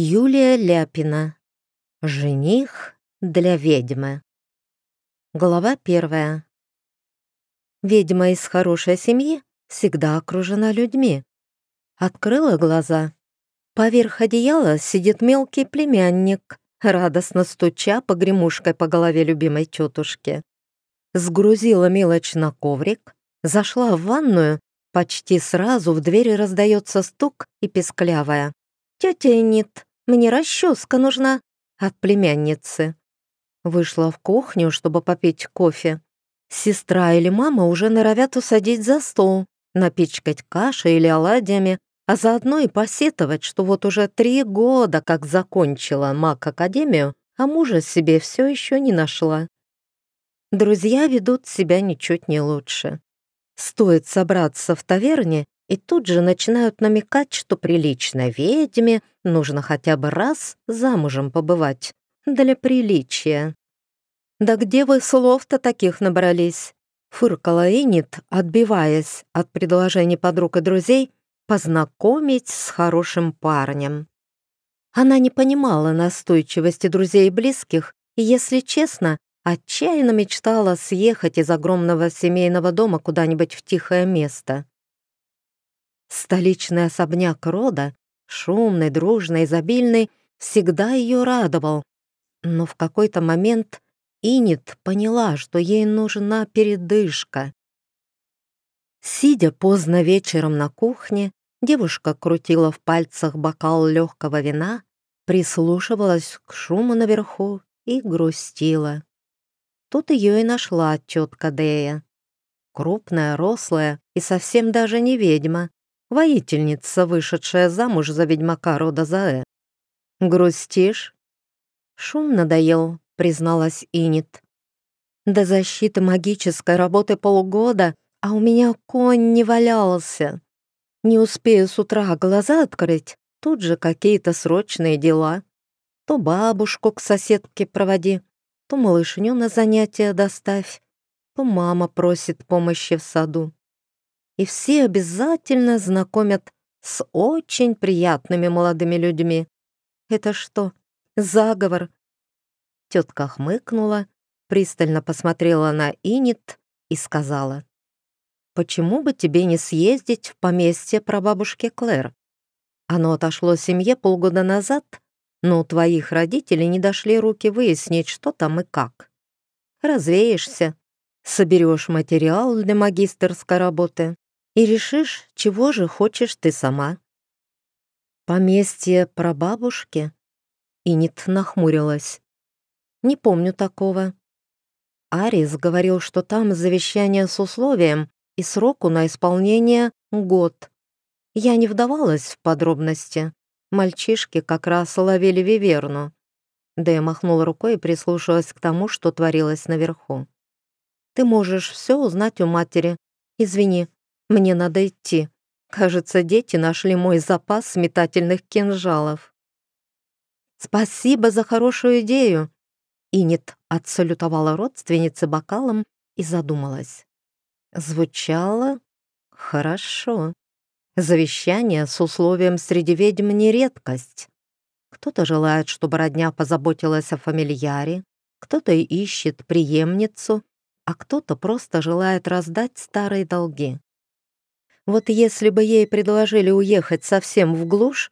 Юлия Ляпина. Жених для ведьмы. Глава первая. Ведьма из хорошей семьи всегда окружена людьми. Открыла глаза. Поверх одеяла сидит мелкий племянник, радостно стуча погремушкой по голове любимой тетушки. Сгрузила мелочь на коврик, зашла в ванную, почти сразу в двери раздается стук и песклявая. «Тетя Энит, мне расческа нужна!» от племянницы. Вышла в кухню, чтобы попить кофе. Сестра или мама уже норовят усадить за стол, напичкать кашей или оладьями, а заодно и посетовать, что вот уже три года как закончила маг-академию, а мужа себе все еще не нашла. Друзья ведут себя ничуть не лучше. Стоит собраться в таверне, и тут же начинают намекать, что приличной ведьме нужно хотя бы раз замужем побывать для приличия. «Да где вы слов-то таких набрались?» Фыркала Инит, отбиваясь от предложений подруг и друзей познакомить с хорошим парнем. Она не понимала настойчивости друзей и близких, и, если честно, отчаянно мечтала съехать из огромного семейного дома куда-нибудь в тихое место. Столичный особняк рода, шумный, дружный, изобильный, всегда ее радовал. Но в какой-то момент Инит поняла, что ей нужна передышка. Сидя поздно вечером на кухне, девушка крутила в пальцах бокал легкого вина, прислушивалась к шуму наверху и грустила. Тут ее и нашла тетка Дея. Крупная, рослая и совсем даже не ведьма, воительница, вышедшая замуж за ведьмака рода Заэ. «Грустишь?» «Шум надоел», — призналась Инит. «До защиты магической работы полгода, а у меня конь не валялся. Не успею с утра глаза открыть, тут же какие-то срочные дела. То бабушку к соседке проводи, то малышню на занятия доставь, то мама просит помощи в саду и все обязательно знакомят с очень приятными молодыми людьми. Это что, заговор? Тетка хмыкнула, пристально посмотрела на Инит и сказала, «Почему бы тебе не съездить в поместье прабабушки Клэр? Оно отошло семье полгода назад, но у твоих родителей не дошли руки выяснить, что там и как. Развеешься, соберешь материал для магистерской работы, и решишь, чего же хочешь ты сама. Поместье прабабушки? Инит нахмурилась. Не помню такого. Арис говорил, что там завещание с условием и сроку на исполнение год. Я не вдавалась в подробности. Мальчишки как раз ловили виверну. Да я махнула рукой и прислушалась к тому, что творилось наверху. «Ты можешь все узнать у матери. Извини, мне надо идти. Кажется, дети нашли мой запас метательных кинжалов. Спасибо за хорошую идею. Инет отсалютовала родственнице бокалом и задумалась. Звучало хорошо. Завещание с условием среди ведьм не редкость. Кто-то желает, чтобы родня позаботилась о фамильяре, кто-то ищет преемницу, а кто-то просто желает раздать старые долги. Вот если бы ей предложили уехать совсем в глушь,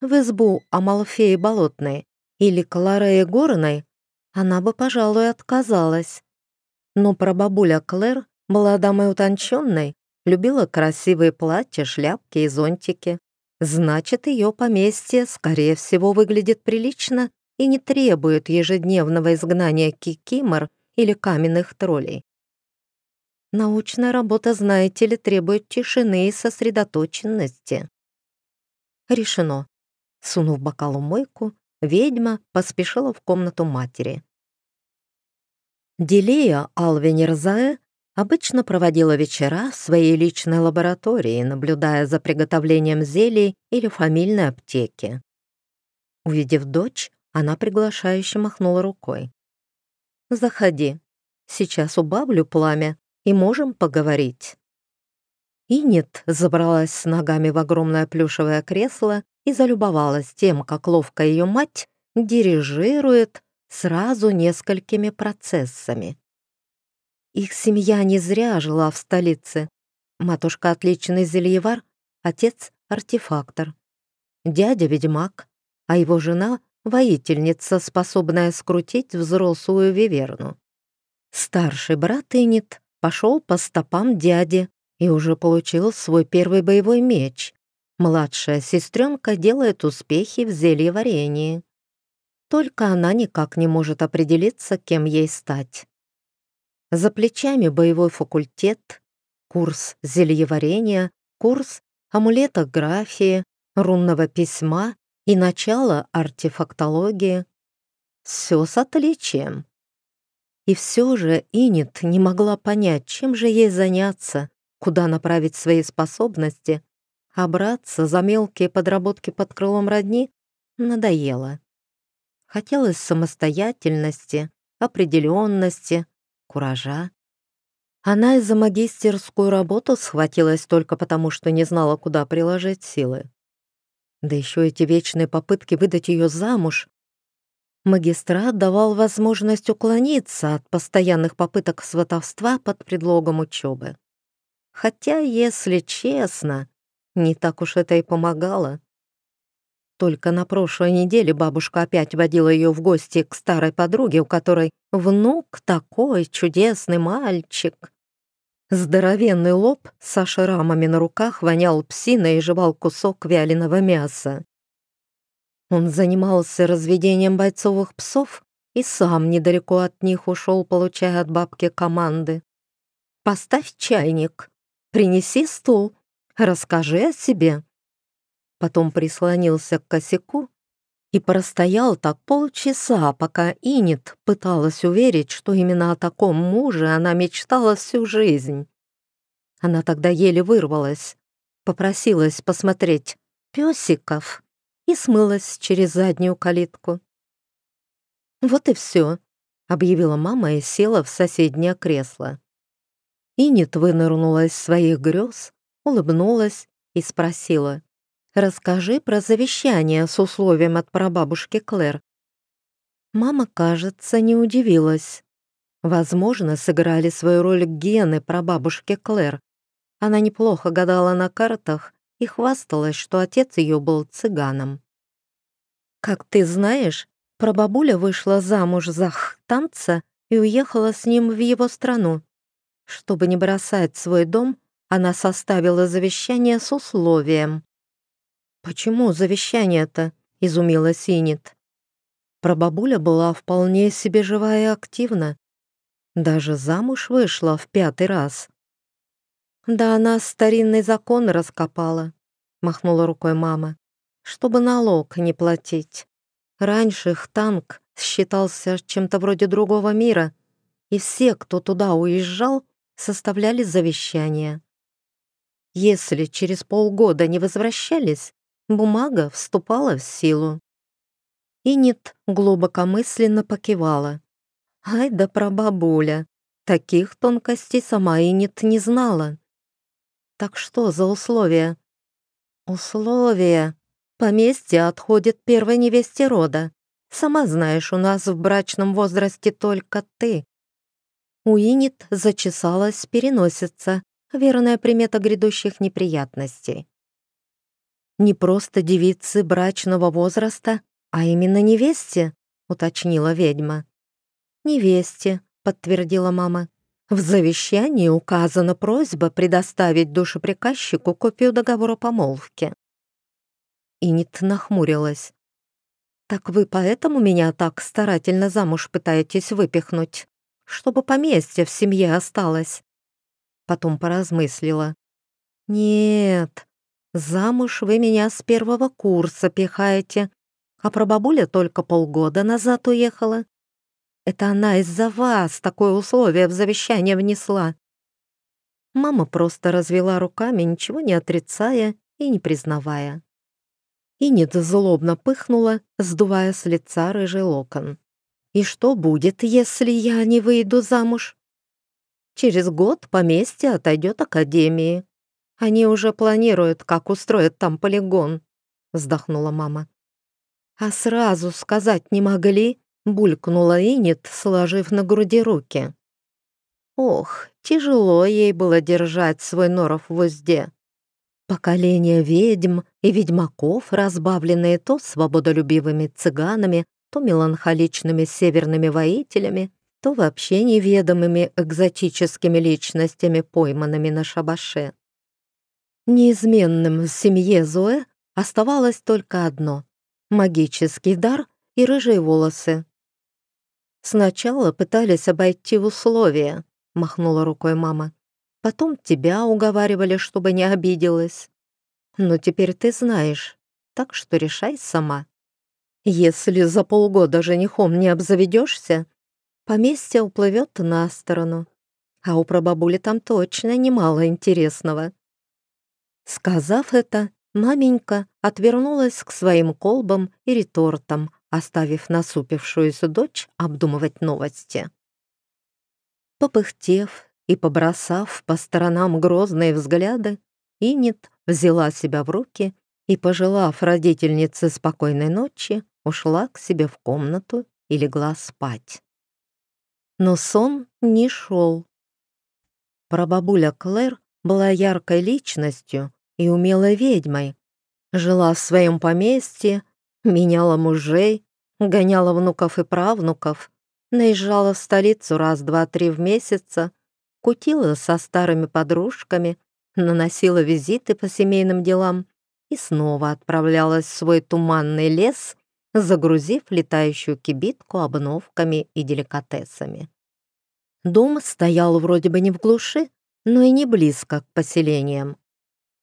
в избу Амалфеи Болотной или Клареи Горной, она бы, пожалуй, отказалась. Но прабабуля Клэр была дамой утонченной, любила красивые платья, шляпки и зонтики. Значит, ее поместье, скорее всего, выглядит прилично и не требует ежедневного изгнания кикимор или каменных троллей. Научная работа, знаете ли, требует тишины и сосредоточенности. Решено. Сунув бокал в мойку, ведьма поспешила в комнату матери. Делия Алвенерзае обычно проводила вечера в своей личной лаборатории, наблюдая за приготовлением зелий или фамильной аптеки. Увидев дочь, она приглашающе махнула рукой. «Заходи. Сейчас убавлю пламя, и можем поговорить». Инет забралась с ногами в огромное плюшевое кресло и залюбовалась тем, как ловко ее мать дирижирует сразу несколькими процессами. Их семья не зря жила в столице. Матушка отличный зельевар, отец — артефактор. Дядя — ведьмак, а его жена — воительница, способная скрутить взрослую виверну. Старший брат Инит пошел по стопам дяди и уже получил свой первый боевой меч. Младшая сестренка делает успехи в зельеварении. Только она никак не может определиться, кем ей стать. За плечами боевой факультет, курс зельеварения, курс амулетографии, рунного письма и начало артефактологии. Все с отличием. И все же Инит не могла понять, чем же ей заняться, куда направить свои способности, а браться за мелкие подработки под крылом родни надоело. Хотелось самостоятельности, определенности, куража. Она и за магистерскую работу схватилась только потому, что не знала, куда приложить силы. Да еще эти вечные попытки выдать ее замуж Магистрат давал возможность уклониться от постоянных попыток сватовства под предлогом учебы. Хотя, если честно, не так уж это и помогало. Только на прошлой неделе бабушка опять водила ее в гости к старой подруге, у которой внук такой чудесный мальчик. Здоровенный лоб со шрамами на руках вонял псиной и жевал кусок вяленого мяса. Он занимался разведением бойцовых псов и сам недалеко от них ушел, получая от бабки команды. «Поставь чайник, принеси стул, расскажи о себе». Потом прислонился к косяку и простоял так полчаса, пока Инит пыталась уверить, что именно о таком муже она мечтала всю жизнь. Она тогда еле вырвалась, попросилась посмотреть песиков и смылась через заднюю калитку. «Вот и все», — объявила мама и села в соседнее кресло. Инет вынырнула из своих грез, улыбнулась и спросила, «Расскажи про завещание с условием от прабабушки Клэр». Мама, кажется, не удивилась. Возможно, сыграли свою роль гены прабабушки Клэр. Она неплохо гадала на картах и хвасталась, что отец ее был цыганом. «Как ты знаешь, прабабуля вышла замуж за Хтанца и уехала с ним в его страну. Чтобы не бросать свой дом, она составила завещание с условием». «Почему завещание-то?» — изумилась Синит. Прабабуля была вполне себе жива и активна. Даже замуж вышла в пятый раз. «Да она старинный закон раскопала», — махнула рукой мама, «чтобы налог не платить. Раньше их танк считался чем-то вроде другого мира, и все, кто туда уезжал, составляли завещание. Если через полгода не возвращались, бумага вступала в силу. Инит глубокомысленно покивала. «Ай да прабабуля! Таких тонкостей сама Инит не знала. Так что за условия? Условия. Поместье отходит первой невесте рода. Сама знаешь, у нас в брачном возрасте только ты. Уинит зачесалась переносится, верная примета грядущих неприятностей. Не просто девицы брачного возраста, а именно невесте, уточнила ведьма. Невесте, подтвердила мама. В завещании указана просьба предоставить душеприказчику копию договора помолвки. Инит нахмурилась. «Так вы поэтому меня так старательно замуж пытаетесь выпихнуть, чтобы поместье в семье осталось?» Потом поразмыслила. «Нет, замуж вы меня с первого курса пихаете, а про бабуля только полгода назад уехала. Это она из-за вас такое условие в завещание внесла». Мама просто развела руками, ничего не отрицая и не признавая. Инет злобно пыхнула, сдувая с лица рыжий локон. «И что будет, если я не выйду замуж?» «Через год поместье отойдет Академии. Они уже планируют, как устроят там полигон. вздохнула мама. «А сразу сказать не могли?» — булькнула Инет, сложив на груди руки. Ох, тяжело ей было держать свой норов в узде. Поколение ведьм и ведьмаков, разбавленные то свободолюбивыми цыганами, то меланхоличными северными воителями, то вообще неведомыми экзотическими личностями, пойманными на шабаше. Неизменным в семье Зоэ оставалось только одно — магический дар и рыжие волосы. Сначала пытались обойти условия, — махнула рукой мама. «Потом тебя уговаривали, чтобы не обиделась. Но теперь ты знаешь, так что решай сама. Если за полгода женихом не обзаведешься, поместье уплывет на сторону, а у прабабули там точно немало интересного». Сказав это, маменька отвернулась к своим колбам и ретортам, оставив насупившуюся дочь обдумывать новости. Попыхтев и побросав по сторонам грозные взгляды, Инет взяла себя в руки и, пожелав родительнице спокойной ночи, ушла к себе в комнату и легла спать. Но сон не шел. Прабабуля Клэр была яркой личностью и умелой ведьмой, жила в своем поместье, меняла мужей, гоняла внуков и правнуков, Наезжала в столицу раз, два, три в месяц, кутила со старыми подружками, наносила визиты по семейным делам и снова отправлялась в свой туманный лес, загрузив летающую кибитку обновками и деликатесами. Дом стоял вроде бы не в глуши, но и не близко к поселениям.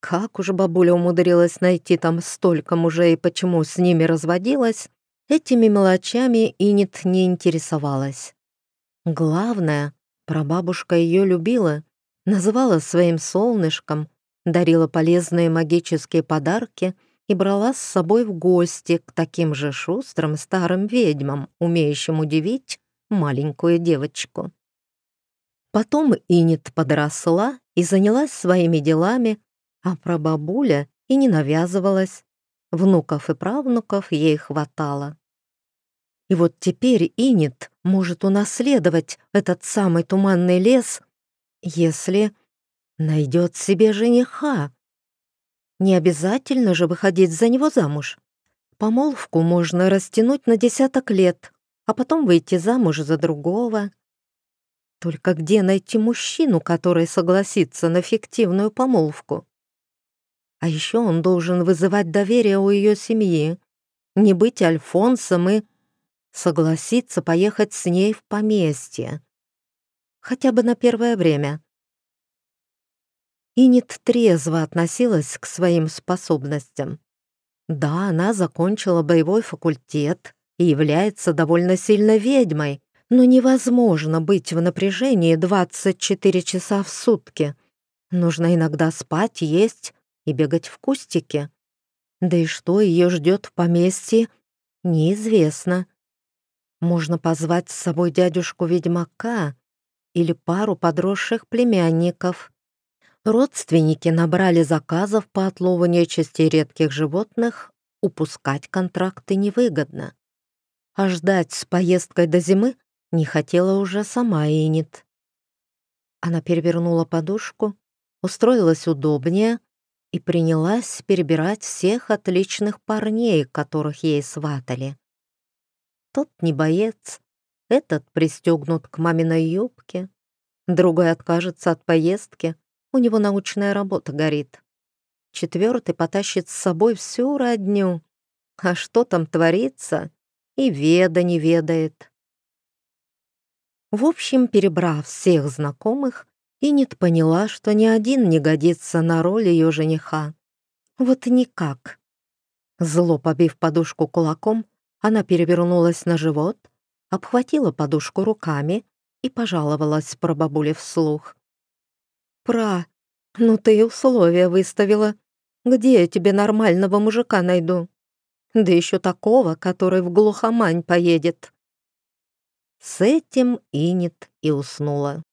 Как уж бабуля умудрилась найти там столько мужей и почему с ними разводилась, Этими мелочами Инит не интересовалась. Главное, прабабушка ее любила, называла своим солнышком, дарила полезные магические подарки и брала с собой в гости к таким же шустрым старым ведьмам, умеющим удивить маленькую девочку. Потом Инит подросла и занялась своими делами, а прабабуля и не навязывалась. Внуков и правнуков ей хватало. И вот теперь Инит может унаследовать этот самый туманный лес, если найдет себе жениха. Не обязательно же выходить за него замуж. Помолвку можно растянуть на десяток лет, а потом выйти замуж за другого. Только где найти мужчину, который согласится на фиктивную помолвку? А еще он должен вызывать доверие у ее семьи, не быть Альфонсом и согласиться поехать с ней в поместье. Хотя бы на первое время. Инет трезво относилась к своим способностям. Да, она закончила боевой факультет и является довольно сильной ведьмой, но невозможно быть в напряжении 24 часа в сутки. Нужно иногда спать, есть и бегать в кустике. Да и что ее ждет в поместье, неизвестно. Можно позвать с собой дядюшку-ведьмака или пару подросших племянников. Родственники набрали заказов по отлову нечисти редких животных, упускать контракты невыгодно. А ждать с поездкой до зимы не хотела уже сама Инит. Она перевернула подушку, устроилась удобнее и принялась перебирать всех отличных парней, которых ей сватали. Тот не боец, этот пристегнут к маминой юбке, другой откажется от поездки, у него научная работа горит. Четвертый потащит с собой всю родню. А что там творится, и веда не ведает. В общем, перебрав всех знакомых, Инет поняла, что ни один не годится на роль ее жениха. Вот никак. Зло побив подушку кулаком, она перевернулась на живот, обхватила подушку руками и пожаловалась про бабуле вслух. «Пра, ну ты и условия выставила. Где я тебе нормального мужика найду? Да еще такого, который в глухомань поедет». С этим Инет и уснула.